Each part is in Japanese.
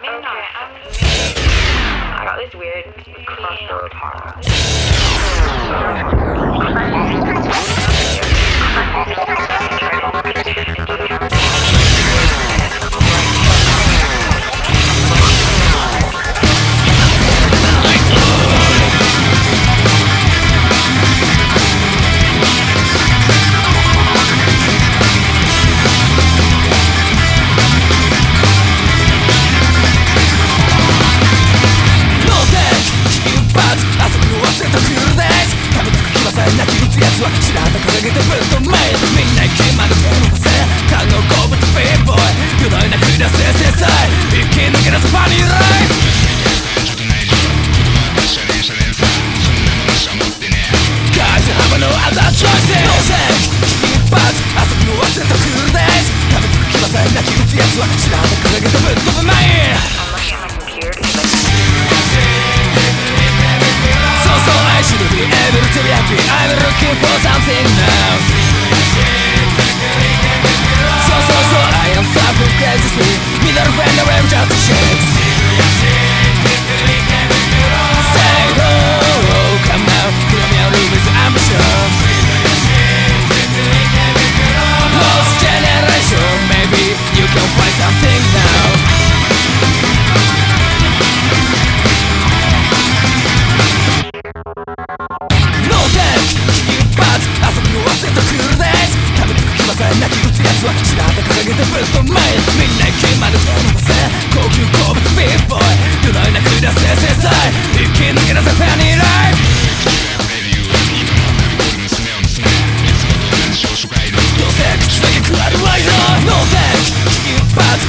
Okay, I'm just. I got this weird crossroad horror. for something now スは岸掲げてぶっ飛みんな決まるとせ高級鉱物ビーボーイ世のなく出せ制裁生き抜け出せフニーライフ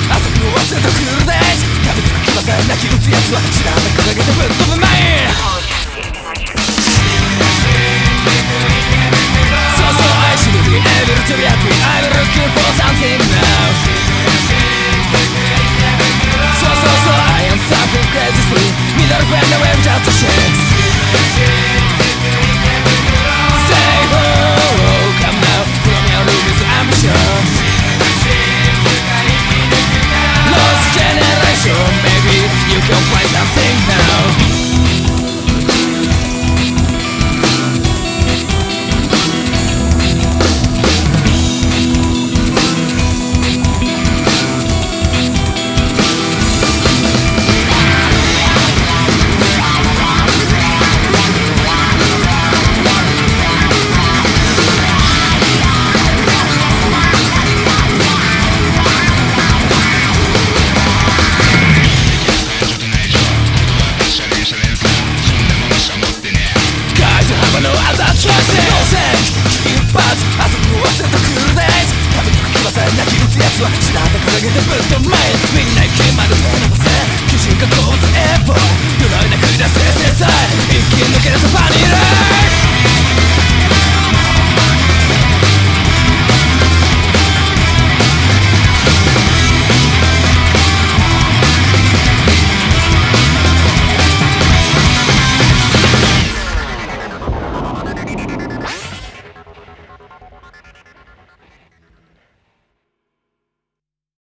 朝日を忘れたクールデイ壁にかけません泣き打つ奴は岸田旗掲げてぶっ飛 target the best of man.